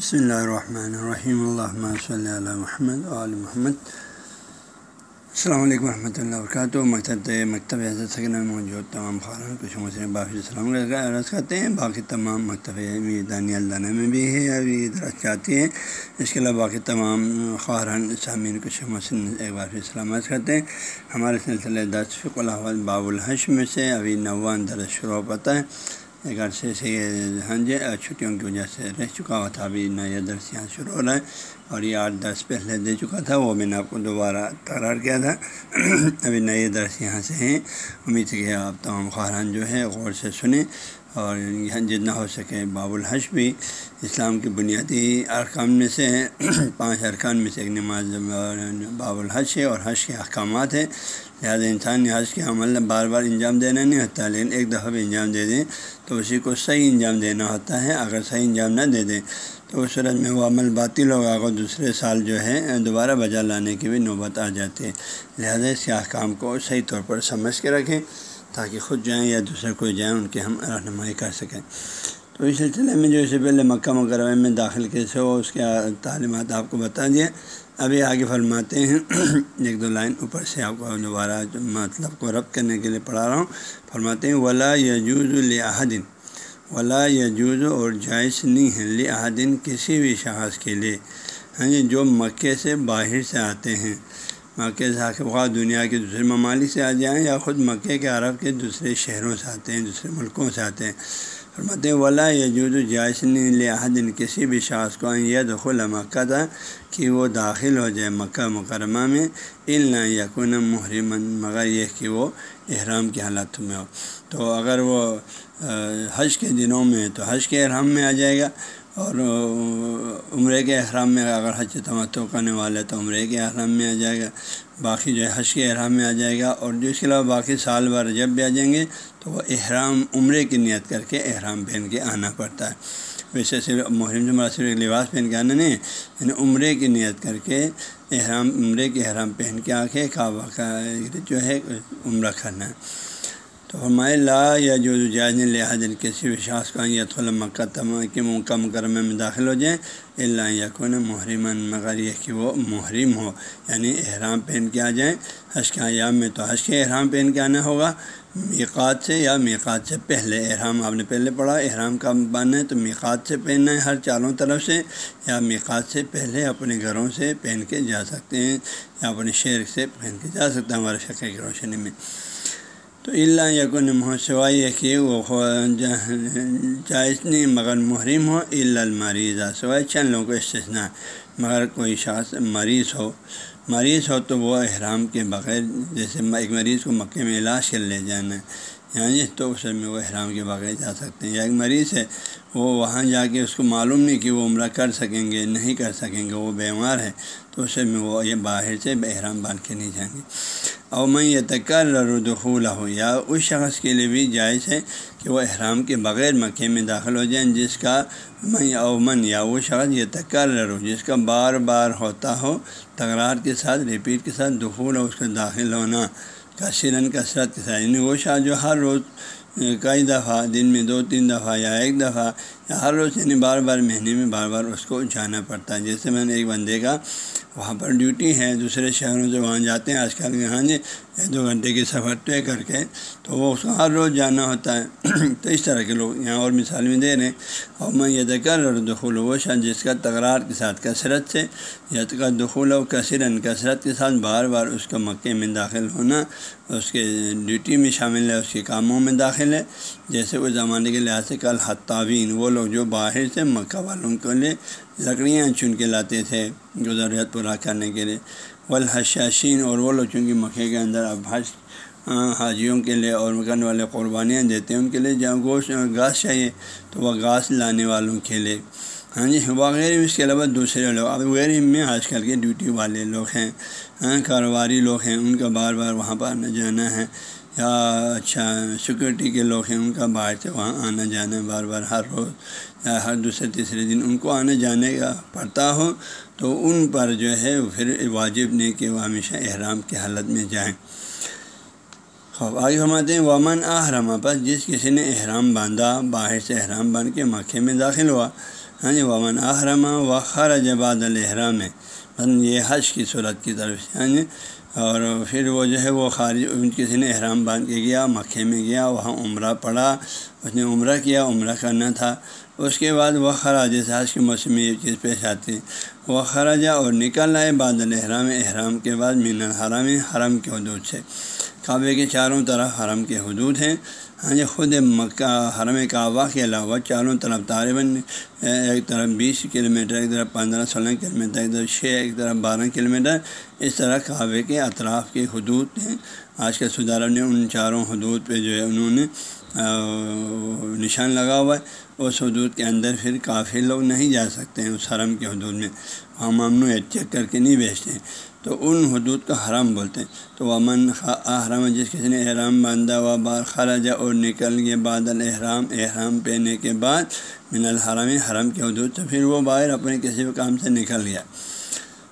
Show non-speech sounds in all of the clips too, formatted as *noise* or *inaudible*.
بسم اللہ الرحمن الرحیم اللہ صلی اللہ محمد علیہ محمد السلام علیکم ورحمۃ اللہ وبرکاتہ مکتب مکتب حضرت سکن میں موجود تمام خارن کچھ مسلم باقی السلام عرض کرتے ہیں باقی تمام مکتب دانی اللہ میں بھی ہے ابھی درخت چاہتی ہیں اس کے علاوہ باقی تمام خارن سامعین کچھ مسلم ایک بار پھر سلام عرض کرتے ہیں ہمارے سلسلے دس فک اللہ باب الحش میں سے ابھی نوان درس شروع پتہ ہے ایک عرصے سے ہاں جی چھٹیوں کی وجہ سے رہ چکا ہوا تھا ابھی نیا درس یہاں شروع ہو رہا ہے اور یہ آٹھ درس پہلے دے چکا تھا وہ میں نے آپ کو دوبارہ تکرار کیا تھا ابھی نئے درس یہاں سے ہیں امید ہے کہ آپ تمام خاران جو ہے غور سے سنیں اور جتنا ہو سکے باب الحج بھی اسلام کی بنیادی ارکان میں سے ہیں پانچ ارکان میں سے ایک نماز باب الحج ہے اور حج کے احکامات ہیں لہٰذا انسان نے حج کے عمل بار بار انجام دینا نہیں ہوتا، لیکن ایک دفعہ بھی انجام دے دیں تو اسی کو صحیح انجام دینا ہوتا ہے، اگر صحیح انجام نہ دے دیں تو اس صورت میں وہ عمل باطل ہوگا اگر دوسرے سال جو ہے دوبارہ بجا لانے کی بھی نوبت آ جاتی ہے۔ لہٰذا اس کے احکام کو صحیح طور پر سمجھ کے رکھیں تاکہ خود جائیں یا دوسرے کوئی جائیں، ان کی ہم رہنمائی کر سکیں۔ تو اس سلسلے میں جو اس سے پہلے مکہ مکرمہ میں داخل کیسے ہو اس کے تعلیمات آپ کو بتا دیا ابھی آگے فرماتے ہیں۔ *clears throat* ایک دو لائن اوپر سے آپ کو دوبارہ مطلب کو رب کرنے کے لیے پڑھا رہا ہوں۔ فرماتے ہیں، ولا یجوز الحدن ولا یجوز اور جائز نہیں ہے لحدن کسی بھی شخص کے لیے۔ ہاں جی جو مکے سے باہر سے آتے ہیں۔ مکے سے آ کے دنیا کے دوسرے ممالک سے آ جائیں یا خود مکے کے عرب کے دوسرے شہروں سے آتے ہیں، دوسرے ملکوں سے آتے ہیں۔ فرماتے ہیں، ولا یجوز جائز نہیں لحدن کسی بھی شاخ کو یہ دخل مکہ تھا کہ وہ داخل ہو جائے مکہ مکرمہ میں علم یقون محرمن مگر یہ کہ وہ احرام کی حالت میں ہو۔ تو اگر وہ حج کے دنوں میں تو حج کے احرام میں آ جائے گا۔ اور عمرے کے احرام میں اگر حج تمتو کرنے والے تو عمرے کے احرام میں آ جائے گا، باقی جو ہے حج کے احرام میں آ جائے گا اور جو اس کے علاوہ باقی سال بھر جب بھی آ جائیں گے تو وہ احرام، عمرے کی نیت کر کے احرام پہن کے آنا پڑتا ہے۔ ویسے صرف محرم سے صرف ایک لباس پہن کے آنا نہیں یعنی عمرے کی نیت کر کے احرام، عمرے کے احرام پہن کے آ کے کعبہ کا جو ہے عمرہ کرنا ہے۔ تو ہمارے لا یا جو جائز لحاظ کسی بھی شخص کا یہ تھوڑا مکہ تمام کے موقع مکرمہ میں داخل ہو جائیں اللہ یقون محرمن مگر یہ کہ وہ محرم ہو یعنی احرام پہن کے آ جائیں۔ حج کے ایام میں تو حج کے احرام پہن کے آنا ہوگا۔ میقات سے یا میقات سے پہلے احرام آپ نے پہلے پڑھا، احرام کا باندھنا ہے تو میقات سے پہننا ہے ہر چاروں طرف سے، یا میقات سے پہلے اپنے گھروں سے پہن کے جا سکتے ہیں، یا اپنے شہر سے پہن کے جا سکتے ہیں۔ ہمارے شکے کی روشنی میں تو اللہ یقن سوائے ہے کہ وہ جائز نہیں، مگر محرم ہو اللہ المریضہ سوائے چند لوگوں کو استثنا مگر کوئی شخص مریض ہو مریض ہو تو وہ احرام کے بغیر، جیسے ایک مریض کو مکے میں علاج کر لے جانا ہے۔ یعنی تو اس میں وہ احرام کے بغیر جا سکتے ہیں۔ یا ایک مریض ہے، وہ وہاں جا کے اس کو معلوم نہیں کہ وہ عمرہ کر سکیں گے، نہیں کر سکیں گے، وہ بیمار ہے، تو اس میں وہ یہ باہر سے احرام باندھ کے نہیں جائیں گے۔ اور میں یہ تکر دخول ہو یا اس شخص کے لیے بھی جائز ہے کہ وہ احرام کے بغیر مکے میں داخل ہو جائیں، جس کا میں اومن یا وہ شخص یہ تکر ہو جس کا بار بار ہوتا ہو تکرار کے ساتھ، ریپیٹ کے ساتھ دخول ہو اس کا داخل ہونا۔ کثیرن کثرت کے ساتھ یعنی وہ شاہ جو ہر روز کئی دفعہ، دن میں دو، تین دفعہ یا ایک دفعہ ہر روز یعنی بار بار مہینے میں بار بار اس کو جانا پڑتا ہے۔ جیسے میں نے ایک بندے کا وہاں پر ڈیوٹی ہے، دوسرے شہروں سے وہاں جاتے ہیں۔ آج کل یہاں جی ایک دو گھنٹے کی سفر طے کر کے تو وہ اس کو ہر روز جانا ہوتا ہے۔ تو اس طرح کے لوگ یہاں اور مثال میں دے رہے ہیں۔ اور میں یہ دکر اور دخول و شاید جس کا تکرار کے ساتھ کثرت سے یا کا دخول و کثرن کثرت کے ساتھ بار بار اس کو مکے میں داخل ہونا، اس کے ڈیوٹی میں شامل ہے، اس کے کاموں میں داخل ہے۔ جیسے وہ زمانے کے لحاظ سے کل حتاوین وہ لوگ جو باہر سے مکہ والوں کے لیے لکڑیاں چن کے لاتے تھے جو ضرورت پورا کرنے کے لیے۔ والحشاشین اور وہ لوگ چونکہ مکے کے اندر اب حج حاجیوں کے لیے اور مکان والے قربانیاں دیتے ہیں، ان کے لیے جہاں گوشت گھاس چاہیے تو وہ گھاس لانے والوں کے لیے۔ ہاں جی وغیرہ اس کے علاوہ دوسرے لوگ، اب وغیرہ میں آج کل کے ڈیوٹی والے لوگ ہیں کاروباری لوگ ہیں، ان کا بار بار وہاں پر آنا جانا ہے۔ یا اچھا سیکورٹی کے لوگ ہیں، ان کا باہر سے وہاں آنا جانا ہے، بار بار ہر روز، یا ہر دوسرے تیسرے دن ان کو آنے جانے کا پڑتا ہو، تو ان پر جو ہے پھر واجب نہیں کہ وہ ہمیشہ احرام کی حالت میں جائیں۔ خوب آگے فرماتے ہیں، ومن احرام پر جس کسی نے احرام باندھا، باہر سے احرام باندھ کے مکے میں داخل ہوا ہاں جی ومن احرم و خرج بعد الحرام ہے یہ حج کی صورت کی طرف سے ہاں جی اور پھر وہ جو ہے وہ خارج کسی نے احرام باندھ کے گیا، مکے میں گیا، وہاں عمرہ پڑا اس نے عمرہ کیا، عمرہ کرنا تھا۔ اس کے بعد وہ خراج حج کے موسم میں یہ چیز پیش آتی۔ ہے وہ خراجہ اور نکل آئے، بعد الحرام احرام کے بعد مین الحرام، حرم کے حدود سے۔ کعبے کے چاروں طرف حرم کے حدود ہیں۔ ہاں جی خود مکہ، حرم کعبہ کے علاوہ چاروں طرف طالباً ایک طرف بیس کلو میٹر ایک طرف پندرہ سولہ کلو میٹر ایک طرف چھ ایک طرف بارہ کلو میٹر اس طرح کعبے کے اطراف کے حدود ہیں۔ آج کے سدھاروں نے ان چاروں حدود پہ جو ہے انہوں نے نشان لگا ہوا ہے۔ اس حدود کے اندر پھر کافی لوگ نہیں جا سکتے ہیں، اس حرم کے حدود میں۔ وہاں ممنوع چیک کر کے نہیں بیچتے ہیں۔ تو ان حدود کا حرم بولتے ہیں۔ تو امن احرام جس کسی نے احرام باندھا ہوا بار خراجہ اور نکل گئے بادل احرام احرام پہننے کے بعد من الحرام حرم کے حدود سے پھر وہ باہر اپنے کسی بھی کام سے نکل گیا۔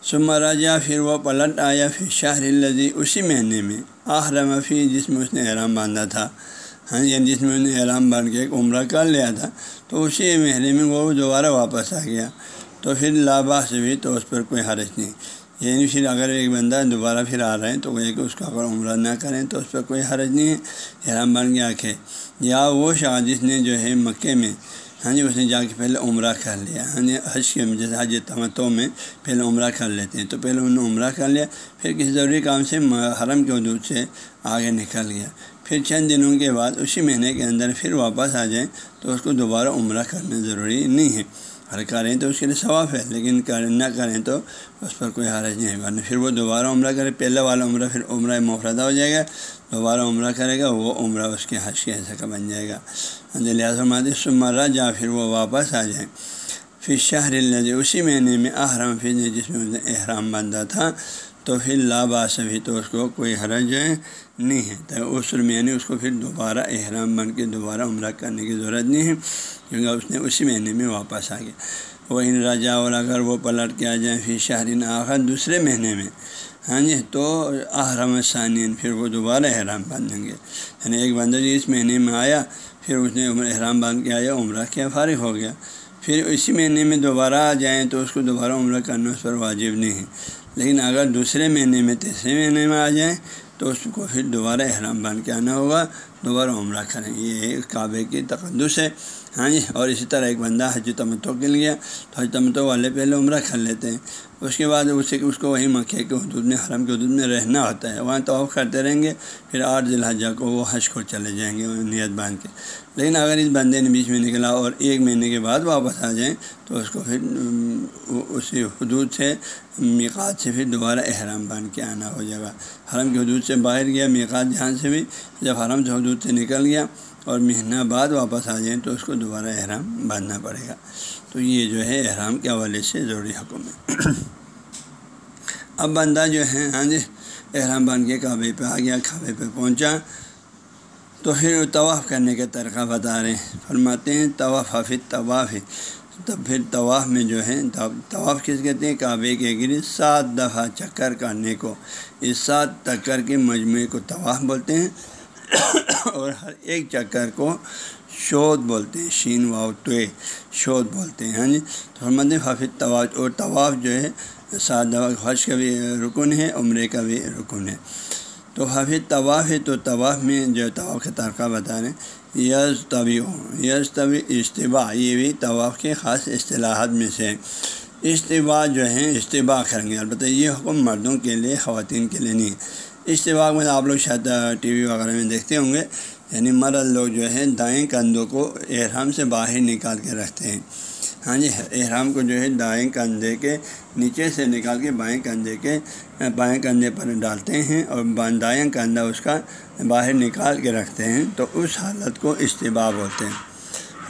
سما راجا پھر وہ پلٹ آیا پھر شاہ الزی اسی مہینے میں آحرم فی، جس میں اس نے احرام باندھا تھا۔ ہاں یعنی جس میں انہوں نے احرام باندھ کے ایک عمرہ کر لیا تھا۔ تو اسی مہینے میں وہ دوبارہ واپس آ گیا۔ تو پھر لابا سے بھی تو اس پر کوئی حرج نہیں۔ یعنی پھر اگر ایک بندہ دوبارہ پھر آ رہے ہیں تو وہ ایک اس کا اگر عمرہ نہ کریں تو اس پر کوئی حرج نہیں ہے۔ احرام بن کے آنکھیں یا وہ شاہ جس نے جو ہے مکے میں ہاں جی اس نے جا کے پہلے عمرہ کر لیا۔ ہاں جی حج کے جیسے حج تمتوں میں پہلے عمرہ کر لیتے ہیں۔ تو پہلے انہوں نے عمرہ کر لیا، پھر کسی ضروری کام سے حرم کے حدود سے آگے نکل گیا۔ پھر چند دنوں کے بعد اسی مہینے کے اندر پھر واپس آ جائیں تو اس کو دوبارہ عمرہ کرنا ضروری نہیں ہے۔ ہر کریں تو اس کے لیے ثواف ہے، لیکن نہ کریں تو اس پر کوئی حرج نہیں ہے۔ ورنہ پھر وہ دوبارہ عمرہ کرے، پہلا والا عمرہ پھر عمرہ مفردہ ہو جائے گا، دوبارہ عمرہ کرے گا، وہ عمرہ اس کے حج کے حصہ کا بن جائے گا۔ لہٰذا مادی سمرہ جا پھر وہ واپس آ جائیں۔ پھر شہر اسی مہینے میں احرام پھر جس میں نے احرام باندھا تھا تو پھر لاباس بھی تو اس کو کوئی حرج نہیں ہے۔ تو اس یعنی اس کو پھر دوبارہ احرام بن کے دوبارہ عمرہ کرنے کی ضرورت نہیں ہے، کیونکہ اس نے اسی مہینے میں واپس آ گیا۔ وہ ان رجا اور اگر وہ پلٹ کے آ جائیں پھر شہرین آخر دوسرے مہینے میں۔ ہاں جی تو احرام ثانین پھر وہ دوبارہ احرام باندھیں گے۔ یعنی ایک بندہ جی اس مہینے میں آیا، پھر اس نے احرام باندھ کے آیا، عمرہ کیا، فارغ ہو گیا۔ پھر اسی مہینے میں دوبارہ آ جائیں تو اس کو دوبارہ عمرہ کرنا اس پر واجب نہیں ہے۔ لیکن اگر دوسرے مہینے میں تیسرے مہینے میں آ جائیں تو اس کو پھر دوبارہ احرام بن کے آنا ہوگا۔ دوبارہ عمرہ کریں یہ کعبے کی تقدس ہے۔ ہاں جی اور اسی طرح ایک بندہ حج تمتو کے لیے، تو حج تمتو والے پہلے عمرہ کر لیتے ہیں۔ اس کے بعد اسے اس کو وہی مکے کے حدود میں، حرم کے حدود میں رہنا ہوتا ہے۔ وہاں تو کرتے رہیں گے، پھر آٹھ ذی الحجہ کو وہ حج کو چلے جائیں گے، نیت باندھ کے۔ لیکن اگر اس بندے نے بیچ میں نکلا اور ایک مہینے کے بعد واپس آ جائیں، تو اس کو پھر اسی حدود سے، میقات سے پھر دوبارہ احرام باندھ کے آنا ہو جائے گا۔ حرم کے حدود سے باہر گیا، میقات جہاں سے بھی، جب حرم سے حدود سے نکل گیا اور مہینہ بعد واپس آ جائیں تو اس کو دوبارہ احرام باندھنا پڑے گا۔ تو یہ جو ہے احرام کے حوالے سے ضروری حکم ہے۔ اب بندہ جو ہے ہاں جی احرام باندھ کے کعبے پہ آ گیا، کعبے پہ پہنچا۔ تو پھر طواف کرنے کا طریقہ بتا رہے ہیں۔ فرماتے ہیں، طواف حافظ طواف۔ ہے تب پھر طواف میں جو ہے، طواف کس کہتے ہیں؟ کعبے کے گرے سات دفعہ چکر کرنے کو۔ اس سات چکر کے مجموعے کو طواف بولتے ہیں۔ اور ہر ایک چکر کو شود بولتے ہیں، شین واؤ توے شود بولتے ہیں ہاں جی؟ تو فرماتے ہیں حافظ طواف، اور طواف جو ہے سات دفعہ حج کا بھی رکن ہے، عمرے کا بھی رکن ہے۔ تو حافظ طواف ہے، تو طواف میں جو طواف کا ترقہ بتا رہے ہیں۔ یز طوی ہو یز طوی اجتباع یہ بھی طواف کے خاص اصطلاحات میں سے اجتباع جو ہیں اجتباع کریں گے۔ البتہ یہ حکم مردوں کے لیے، خواتین کے لیے نہیں۔ اجتباع میں آپ لوگ شاید ٹی وی وغیرہ میں دیکھتے ہوں گے۔ یعنی مرد لوگ جو ہے دائیں کندھوں کو احرام سے باہر نکال کے رکھتے ہیں۔ ہاں جی احرام کو جو ہے دائیں کندھے کے نیچے سے نکال کے بائیں کندھے کے بائیں کندھے پر ڈالتے ہیں اور دائیں کندھا اس کا باہر نکال کے رکھتے ہیں۔ تو اس حالت کو اجتباع بولتے ہیں۔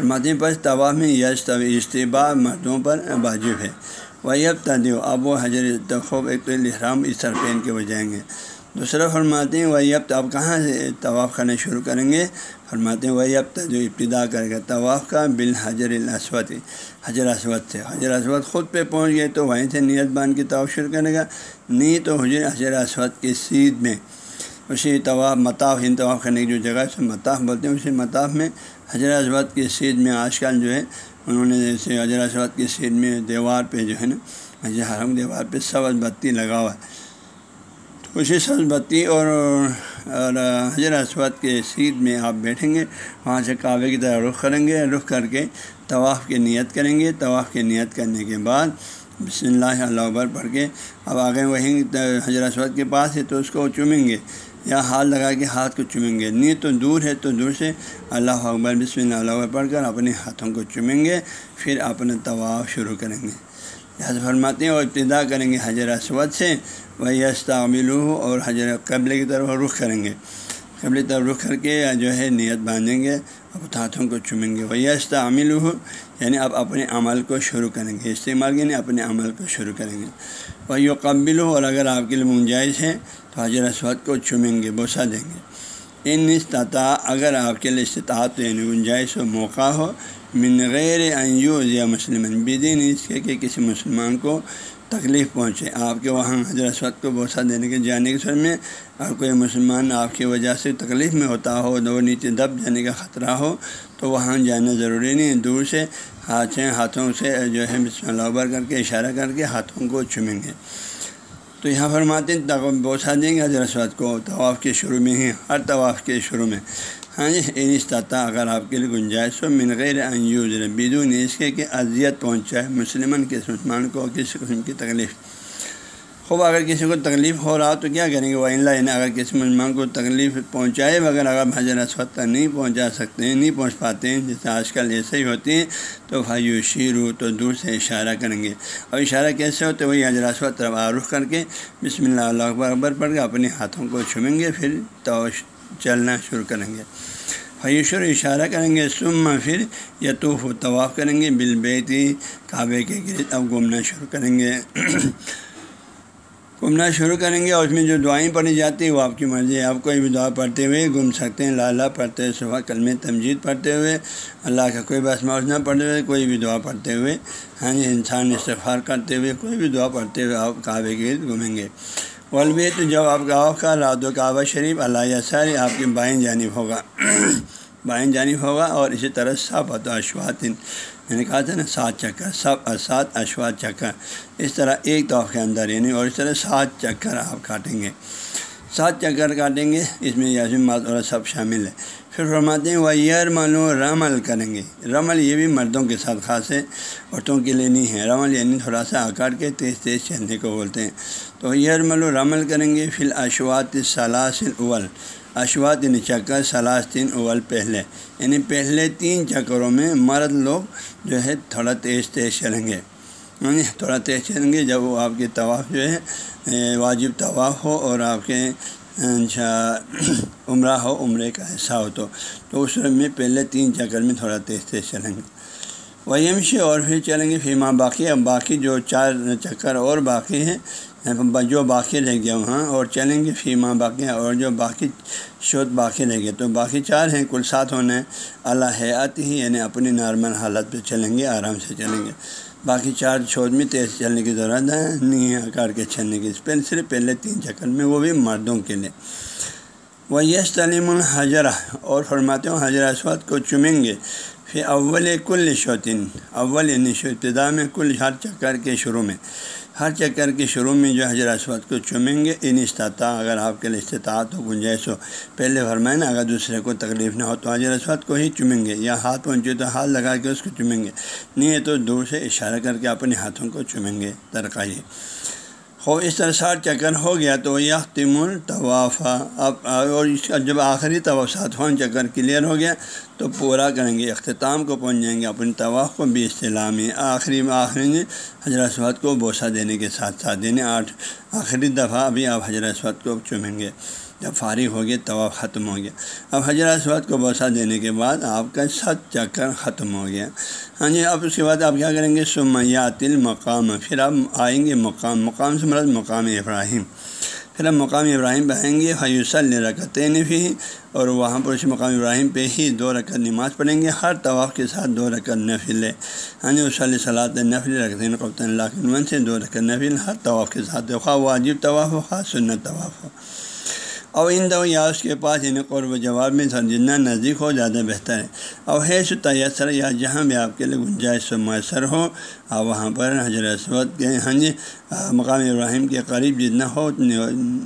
مدی پر طواف میں یش طب اجتباع مردوں پر واجب ہے۔ وہی اب تدیو اب وہ حضرت خوب ایک تو الحرام اس طرح پہن کے وہ جائیں گے۔ دوسرا فرماتے ہیں، وہی اب تو آپ کہاں سے طواف کرنا شروع کریں گے؟ فرماتے ہیں، وہی اب تک جو ابتدا کرے گا طواف کا بال حجر الاسود، حجر اسود سے۔ حجر اسود خود پہ پہنچ گئے تو وہیں سے نیت باندھ کے طواف شروع کرے گا نہیں تو حجر حجر اسود کی سیدھ میں۔ اسی طواف، مطاف ان طواف کرنے کی جو جگہ ہے، اسے مطاف بولتے ہیں۔ اسی مطاف میں حجر اسود کی سیدھ میں آج کل جو ہے، انہوں نے جیسے حضر اسود کی سیٹ میں دیوار پہ جو ہے نا مسجد حرم دیوار پہ سبز بتی لگا ہوا ہے۔ اسی سبز بتی اور اور حضر اسود کے سیٹ میں آپ بیٹھیں گے، وہاں سے کعبے کی طرح رخ کریں گے، رخ کر کے طواف کی نیت کریں گے۔ طواف کی نیت کرنے کے بعد بسم اللہ اللہ اکبر پڑھ کے اب آگے وہیں حضر اسود کے پاس ہے تو اس کو چومیں گے۔ یا ہاتھ لگا کے ہاتھ کو چومیں گے۔ نہیں تو دور ہے تو دور سے اللہ اکبر، بسم اللہ اللہ اکبر پڑھ کر اپنے ہاتھوں کو چومیں گے، پھر اپنے طواف شروع کریں گے۔ لہٰذا فرماتے ہیں اور ابتدا کریں گے حضر اسود سے، وہی استعمل ہو اور حضر قبل کی طرف رخ کریں گے۔ قبل طرف رخ کر کے جو ہے نیت باندھیں گے اب ہاتھوں کو چومیں گے۔ وہی استعمل ہو یعنی اب اپنے عمل کو شروع کریں گے۔ استعمال یعنی اپنے عمل کو شروع کریں گے۔ وہی قبل ہو اور اگر آپ کے لیے گنجائش ہے، تو حضر اسود کو چومیں گے بوسا دیں گے۔ ان استطاع، اگر آپ کے لیے استطاعت یعنی گنجائش و موقع ہو من غیر انجوز یا مسلم بدین اس کے کہ کسی مسلمان کو تکلیف پہنچے۔ آپ کے وہاں حضرت اسود کو بوسہ دینے کے جانے کے سر میں اور کوئی مسلمان آپ کی وجہ سے تکلیف میں ہوتا ہو، دو نیچے دب جانے کا خطرہ ہو، تو وہاں جانا ضروری نہیں ہے۔ دور سے ہاتھ ہاتھوں سے جو ہے بسم اللہ اکبر کر کے اشارہ کر کے ہاتھوں کو چومیں گے۔ تو یہاں فرماتے ہیں بوسا دیں گے حضرت اسود کو۔ طواف کے شروع میں ہی ہر طواف کے شروع میں۔ ہاں جی ان استطاع اگر آپ کے لیے گنجائش ہو، من غیر انجوز بدون اس کے کہ اذیت پہنچائے مسلمان کس مسلمان کو کسی قسم کی تکلیف۔ خوب، اگر کسی کو تکلیف ہو رہا تو کیا کریں گے؟ وہ اللہ یعنی اگر کسی مسلمان کو تکلیف پہنچائے بغیر اگر حضرت اسود تک نہیں پہنچا سکتے ہیں نہیں پہنچ پاتے ہیں جیسے آج کل ایسے ہی ہوتی ہیں، تو بھائی شیرو تو دور سے اشارہ کریں گے۔ اور اشارہ کیسے ہوتے وہی حضرت اسود طرف رخ کر کے، بسم اللہ اللہ اکبر اکبر پڑھ کے اپنے ہاتھوں کو چھومیں گے، پھر تو چلنا شروع کریں گے۔ فیشر اشارہ کریں گے سم پھر یتوف و طواف کریں گے۔ بل بیتی کعبے کے گرد اب گھومنا شروع کریں گے۔ گھومنا شروع کریں گے اور اس میں جو دعائیں پڑھی جاتی ہیں وہ آپ کی مرضی ہے۔ آپ کوئی بھی دعا پڑھتے ہوئے گھوم سکتے ہیں۔ لالا پڑھتے ہوئے صبح کلم تمجید پڑھتے ہوئے۔ اللہ کا کوئی بس نہ پڑھتے ہوئے کوئی بھی دعا پڑھتے ہوئے۔ ہاں جی انسان استفار کرتے ہوئے کوئی بھی دعا پڑھتے ہوئے آپ کعبے کے گرد گھومیں گے۔ ولبیت جب آپ گاؤں کا، رات و کعبہ شریف، اللہ ساری آپ کے بائیں جانب ہوگا۔ *clears throat* بائیں جانب ہوگا اور اسی طرح سب و اشواتن میں نے کہا تھا نا، سات چکر، سب، سات اشوات چکر۔ اس طرح ایک طوف کے اندر یعنی اور اس طرح سات چکر آپ کاٹیں گے۔ سات چکر کاٹیں گے، اس میں یاسم مات اور سب شامل ہے پھر فرماتے ہیں وہ یر رمل کریں گے۔ رمل یہ بھی مردوں کے ساتھ خاص ہے، عورتوں کے لیے نہیں ہے۔ رمل یعنی تھوڑا سا آکار کے تیز تیز چلنے کو بولتے ہیں۔ تو یرملو رمل کریں گے پھر اشوات سلاسل اول اشوات یعنی چکر، سلاس تین اول پہلے۔ یعنی پہلے تین چکروں میں مرد لوگ جو ہے تھوڑا تیز تیز چلیں گے۔ یعنی تھوڑا تیز چلیں گے۔ جب وہ آپ کی طواف جو ہے واجب طواف ہو اور آپ کے اچھا، عمرہ ہو، عمرے کا حصہ ہو، تو تو اس میں پہلے تین چکر میں تھوڑا تیز تیز چلیں گے۔ وہی اور پھر چلیں گے۔ پھر ماں باقی اب باقی جو چار چکر اور باقی ہیں، جو باقی رہ گیا وہاں، اور چلیں گے۔ فی ماں باقی اور جو باقی شوت باقی رہ گئے، تو باقی چار ہیں۔ کل سات ہونے، اللہ حیات ہی یعنی اپنی نارمل حالت پہ چلیں گے، آرام سے چلیں گے۔ باقی چار چھوج میں تیز چلنے کی ضرورت ہے نہیں آکار کے چلنے کی پہلے صرف پہلے تین چکر میں، وہ بھی مردوں کے لیے۔ وہ یس تعلیم الحجرہ اور فرماتے ہوں حضرہ اسود کو چمیں گے۔ پھر اول کل شوتین اول یعنی ابتدا میں کل ہر چکر کے شروع میں۔ ہر چکر کے شروع میں جو حجر اسود کو چومیں گے، ان استطاع، اگر آپ کے لیے استطاعت ہو، گنجائش ہو، پہلے فرمائیں نا، اگر دوسرے کو تکلیف نہ ہو، تو حجر اسود کو ہی چومیں گے، یا ہاتھ پہنچے تو ہاتھ لگا کے اس کو چومیں گے۔ نہیں ہے تو دور سے اشارہ کر کے اپنے ہاتھوں کو چومیں گے ترقی ہو اس طرح ساٹھ چکر ہو گیا تو یہ تم الطواف اب، اور اس کا جب آخری طواف ساتواں چکر کلیئر ہو گیا تو پورا کریں گے، اختتام کو پہنچ جائیں گے اپنے طواف کو بھی اصطلامی آخری میں آخری نے حضرت اسود کو بوسہ دینے کے ساتھ ساتھ دینے، آٹھ، آخری دفعہ ابھی آپ حضرت اسود کو چومیں گے۔ جب فارغ ہو گیا طواف ختم ہو گیا اب حضرت اسود کو بوسہ دینے کے بعد آپ کا ست چکر ختم ہو گیا۔ ہاں جی اب اس کے بعد آپ کیا کریں گے؟ سمیات المقام۔ پھر آپ آئیں گے مقام۔ مقام سے مرد مقام ابراہیم۔ پھر ہم مقام ابراہیم پہ آئیں گے۔ حیوسل رکتیں بھی اور وہاں پر اس مقام ابراہیم پہ ہی دو رکعت نماز پڑھیں گے۔ ہر طواف کے ساتھ دو رکعت نفل ہے۔ ہاں جی وصلی صلاح نفل رکھتے ہیں قبط اللہ کے سے دو رکعت نفل۔ ہر طواف کے ساتھ خواہ واجب طواف ہو، خواہ سنت طواف ہو۔ اور ان دو یا اس کے پاس انہیں قرب جواب میں جتنا نزدیک ہو زیادہ بہتر ہے۔ اور حیث تیسر یا جہاں بھی آپ کے لیے گنجائش میسر ہو اور وہاں پر حضرت اسود کے ہاں جی مقام ابراہیم کے قریب جتنا ہو اتنے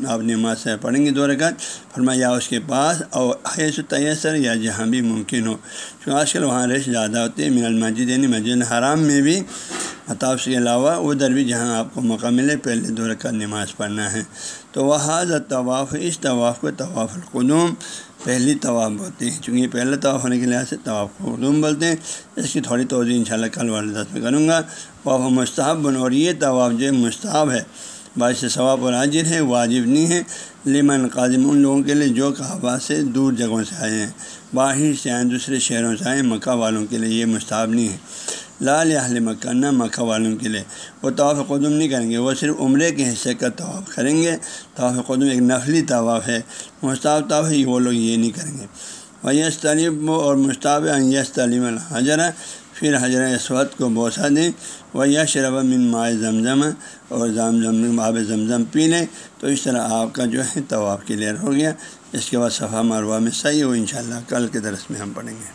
آپ نماز سے پڑھیں گے دو رکعت۔ فرمایا یا اس کے پاس اور حیث تیسر یا جہاں بھی ممکن ہو۔ کیونکہ آج کل وہاں رش زیادہ ہوتی ہے من المسجد یعنی مسجد حرام میں بھی۔ مطاف کے علاوہ ادھر بھی جہاں آپ کو موقع ملے، پہلے دو رکعت نماز پڑھنا ہے۔ تو وہ طواف اس طواف کو طواف القدوم پہلی طواف بولتے ہیں۔ چونکہ پہلے طواف ہونے کے لحاظ سے طواف قدوم بولتے ہیں۔ اس کی تھوڑی توضیع ان شاء اللہ کل والدہ میں کروں گا۔ وہ مستحب بن، اور یہ طواف جو مستحب ہے۔ باعث ثواب اور حاجر ہے، واجب نہیں ہے۔ لمن قاضم ان لوگوں کے لیے جو کعبہ سے دور جگہوں سے آئے ہیں۔ باہر سے آئیں دوسرے شہروں سے آئیں مکہ والوں کے لیے یہ مستحب نہیں ہے۔ لال اہل مکہ، نہ مکہ والوں کے لیے۔ وہ طواف قدم نہیں کریں گے، وہ صرف عمرے کے حصے کا طواف کریں گے۔ طواف قدم ایک نفلی طواف ہے۔ مشتاف طواف ہے، وہ لوگ یہ نہیں کریں گے۔ وہ یس تعلیم اور مشتاف یس تعلیم الحجر۔ پھر حضرت اسود کو بوسہ دیں۔ وہ یا شرب من مائع زمزم۔ اور زم زم آب زمزم پی لیں۔ تو اس طرح آپ کا جو ہے طواف کلیئر ہو گیا۔ اس کے بعد صفحہ مروا میں صحیح ہو ان کل کے درس میں ہم پڑھیں گے۔